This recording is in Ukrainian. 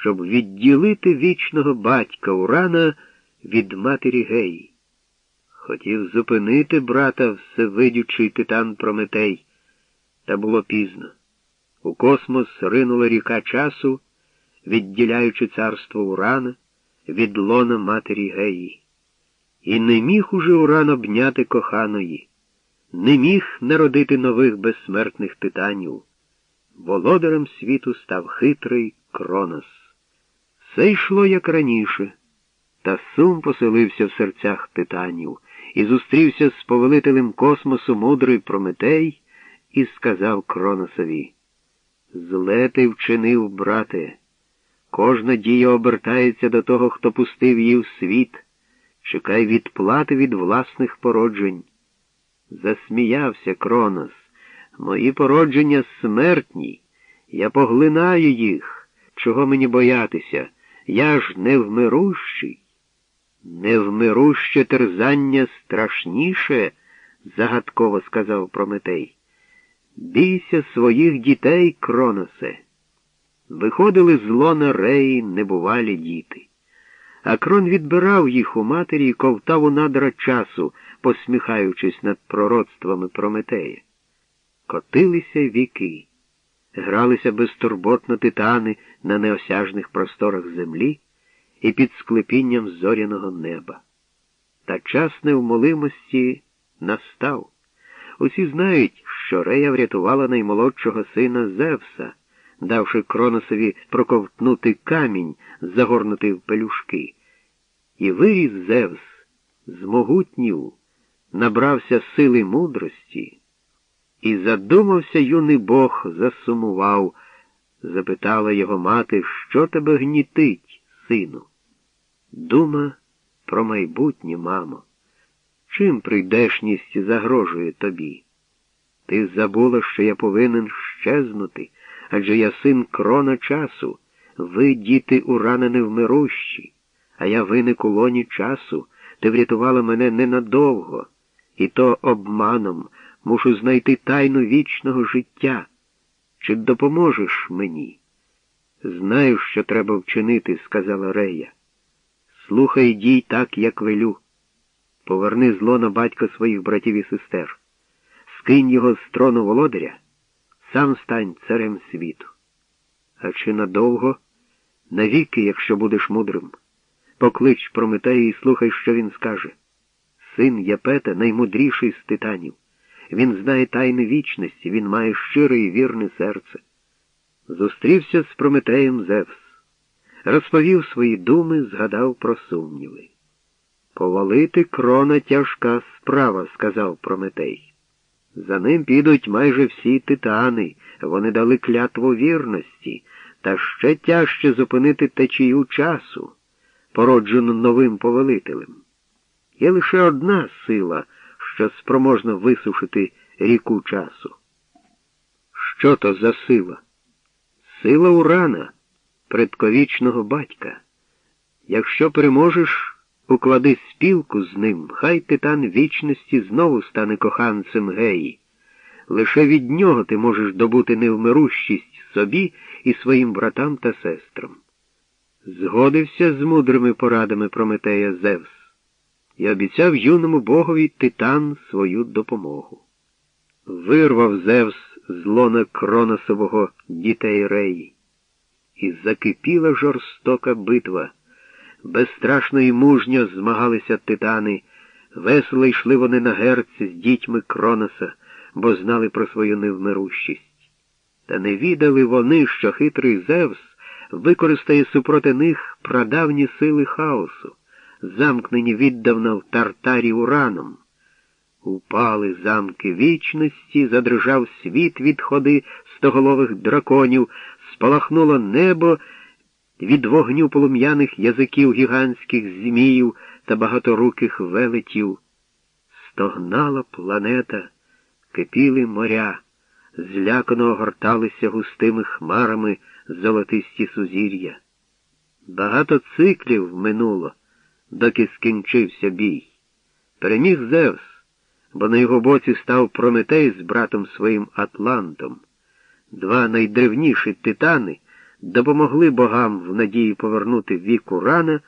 щоб відділити вічного батька Урана від матері Геї. Хотів зупинити брата всевидючий титан Прометей, та було пізно. У космос ринула ріка часу, відділяючи царство Урана від лона матері Геї. І не міг уже Уран обняти коханої, не міг народити нових безсмертних титанів. Володарем світу став хитрий Кронос. Все йшло як раніше, та сум поселився в серцях титанів і зустрівся з повелителем космосу мудрий Прометей і сказав Кроносові Зле ти вчинив, брате. Кожна дія обертається до того, хто пустив її в світ. Чекай відплати від власних породжень. Засміявся Кронос. Мої породження смертні. Я поглинаю їх. Чого мені боятися? Я ж невмирущий. Невмируще терзання страшніше, загадково сказав Прометей. Бійся своїх дітей, Кроносе. Виходили з лона реї небувалі діти. А крон відбирав їх у матері і ковтав у надра часу, посміхаючись над пророцтвами Прометея. Котилися віки, гралися безтурботно титани на неосяжних просторах землі і під склепінням зоряного неба. Та час невмолимості настав. Усі знають, що Рея врятувала наймолодшого сина Зевса, давши Кроносові проковтнути камінь, загорнутий в пелюшки. І виріс Зевс, змогутнів, набрався сили мудрості, і задумався юний Бог, засумував, запитала його мати, що тебе гнітить, сину? Дума про майбутнє, мамо. Чим прийдешність загрожує тобі? Ти забула, що я повинен щезнути, адже я син крона часу, ви, діти, урана невмирущі, а я виник у лоні часу, ти врятувала мене ненадовго, і то обманом мушу знайти тайну вічного життя. Чи допоможеш мені? Знаю, що треба вчинити, сказала Рея. Слухай дій так, як велю. Поверни зло на батька своїх братів і сестер. Скинь його з трону володаря, сам стань царем світу. А чи надовго? Навіки, якщо будеш мудрим. Поклич Прометея і слухай, що він скаже. Син Япета наймудріший з титанів. Він знає тайни вічності, він має щире і вірне серце. Зустрівся з Прометеєм Зевс. Розповів свої думи, згадав про сумніви. Повалити крона тяжка справа, сказав Прометей. За ним підуть майже всі титани, вони дали клятву вірності, та ще тяжче зупинити течію часу, породжену новим повелителем. Є лише одна сила, що спроможна висушити ріку часу. Що то за сила? Сила Урана, предковічного батька. Якщо переможеш, уклади спілку з ним, хай титан вічності знову стане коханцем геї. Лише від нього ти можеш добути невмирущість собі і своїм братам та сестрам. Згодився з мудрими порадами Прометея Зевс і обіцяв юному богові титан свою допомогу. Вирвав Зевс з лона Кроносового дітей Реї. І закипіла жорстока битва. Безстрашно і мужньо змагалися титани, весело йшли вони на герці з дітьми Кроноса, бо знали про свою невмирущість. Та не відали вони, що хитрий Зевс використає супроти них прадавні сили хаосу, замкнені віддавна в тартарі ураном. Упали замки вічності, задрижав світ від ходи стоголових драконів, спалахнуло небо від вогню полум'яних язиків гігантських зміїв та багаторуких велетів. Стогнала планета, кипіли моря, злякано огорталися густими хмарами золотисті сузір'я. Багато циклів минуло, доки скінчився бій. Переміг Зевс, бо на його боці став Прометей з братом своїм Атлантом, два найдревніші титани допомогли богам в надії повернути вік Урана,